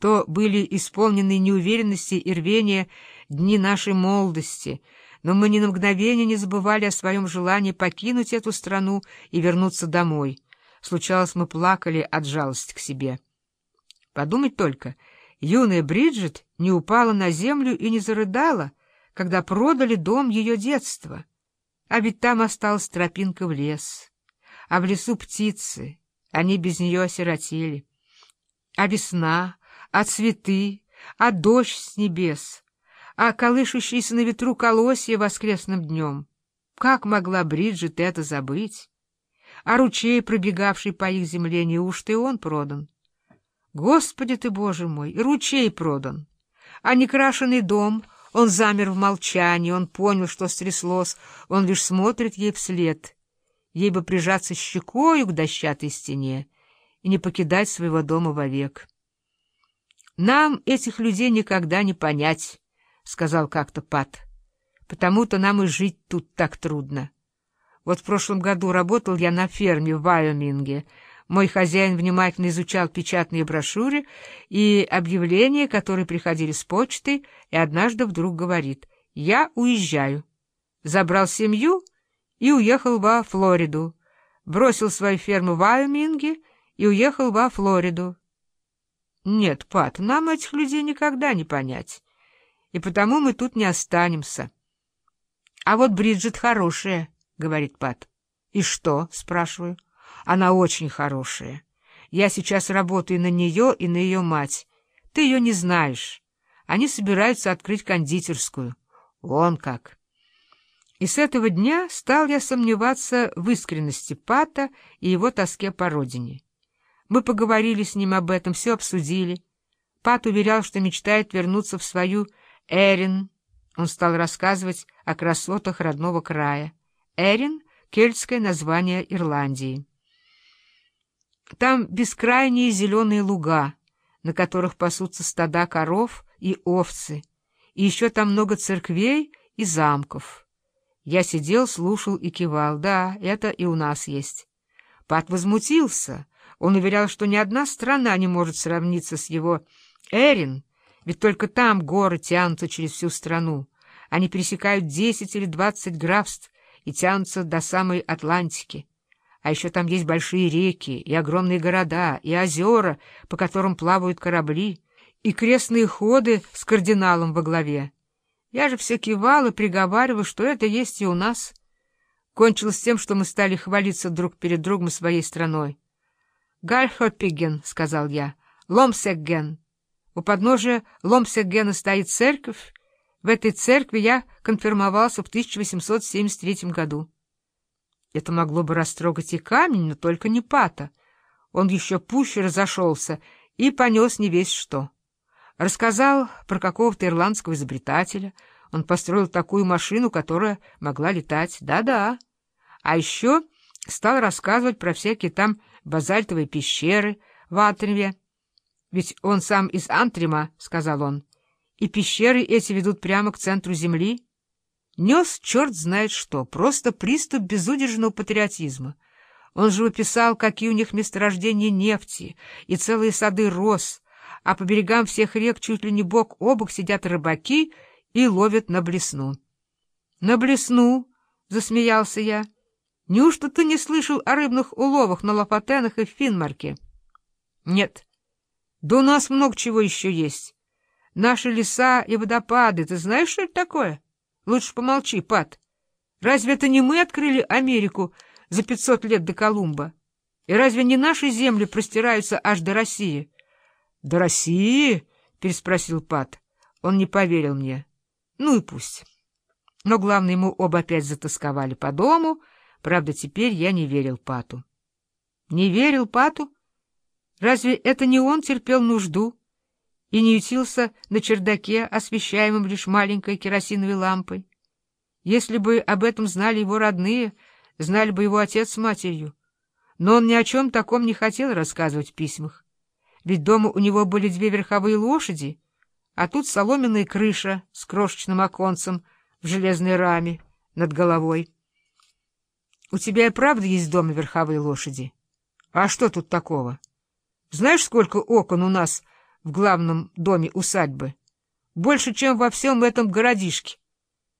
то были исполнены неуверенности и рвения дни нашей молодости, но мы ни на мгновение не забывали о своем желании покинуть эту страну и вернуться домой. Случалось, мы плакали от жалости к себе. Подумать только, юная Бриджит не упала на землю и не зарыдала, когда продали дом ее детства. А ведь там осталась тропинка в лес, а в лесу птицы, они без нее осиротели. А весна, а цветы, а дождь с небес, а колышущиеся на ветру колосья воскресным днем. Как могла Бриджит это забыть? А ручей, пробегавший по их земле, неужто и он продан? Господи ты, Боже мой, ручей продан. А некрашенный дом, он замер в молчании, он понял, что стряслось, он лишь смотрит ей вслед. Ей бы прижаться щекою к дощатой стене и не покидать своего дома вовек. «Нам этих людей никогда не понять», — сказал как-то Пат. «Потому-то нам и жить тут так трудно. Вот в прошлом году работал я на ферме в Вайоминге. Мой хозяин внимательно изучал печатные брошюры и объявления, которые приходили с почты, и однажды вдруг говорит «Я уезжаю». Забрал семью и уехал во Флориду. Бросил свою ферму в Вайоминге и уехал во Флориду. Нет, Пат, нам этих людей никогда не понять, и потому мы тут не останемся. — А вот Бриджит хорошая, — говорит Пат. — И что? — спрашиваю. — Она очень хорошая. Я сейчас работаю на нее и на ее мать. Ты ее не знаешь. Они собираются открыть кондитерскую. Вон как. И с этого дня стал я сомневаться в искренности Пата и его тоске по родине. Мы поговорили с ним об этом, все обсудили. Пат уверял, что мечтает вернуться в свою Эрин. Он стал рассказывать о красотах родного края. Эрин — кельтское название Ирландии. Там бескрайние зеленые луга, на которых пасутся стада коров и овцы, и еще там много церквей и замков. Я сидел, слушал и кивал. Да, это и у нас есть. Пат возмутился — он уверял, что ни одна страна не может сравниться с его Эрин, ведь только там горы тянутся через всю страну. Они пересекают десять или двадцать графств и тянутся до самой Атлантики. А еще там есть большие реки и огромные города, и озера, по которым плавают корабли, и крестные ходы с кардиналом во главе. Я же все кивал и приговаривал, что это есть и у нас. Кончилось тем, что мы стали хвалиться друг перед другом своей страной. «Гальхоппиген», — сказал я, — «Ломсегген». У подножия Ломсеггена стоит церковь. В этой церкви я конфирмовался в 1873 году. Это могло бы растрогать и камень, но только не пата. Он еще пуще разошелся и понес не весь что. Рассказал про какого-то ирландского изобретателя. Он построил такую машину, которая могла летать. Да-да. А еще стал рассказывать про всякие там базальтовые пещеры в Атриме. Ведь он сам из Антрима, — сказал он, — и пещеры эти ведут прямо к центру земли. Нес черт знает что, просто приступ безудержного патриотизма. Он же выписал, какие у них месторождения нефти и целые сады роз, а по берегам всех рек чуть ли не бок о бок сидят рыбаки и ловят на блесну. — На блесну, — засмеялся я. Неужто ты не слышал о рыбных уловах на Лопатенах и в Финмарке? Нет. Да у нас много чего еще есть. Наши леса и водопады. Ты знаешь, что это такое? Лучше помолчи, Пат. Разве это не мы открыли Америку за пятьсот лет до Колумба? И разве не наши земли простираются аж до России? — До России? — переспросил Пат. Он не поверил мне. Ну и пусть. Но главное, ему оба опять затасковали по дому — Правда, теперь я не верил Пату. Не верил Пату? Разве это не он терпел нужду и не ютился на чердаке, освещаемом лишь маленькой керосиновой лампой? Если бы об этом знали его родные, знали бы его отец с матерью. Но он ни о чем таком не хотел рассказывать в письмах. Ведь дома у него были две верховые лошади, а тут соломенная крыша с крошечным оконцем в железной раме над головой. У тебя и правда есть дома верховые лошади? А что тут такого? Знаешь, сколько окон у нас в главном доме усадьбы. Больше, чем во всем этом городишке.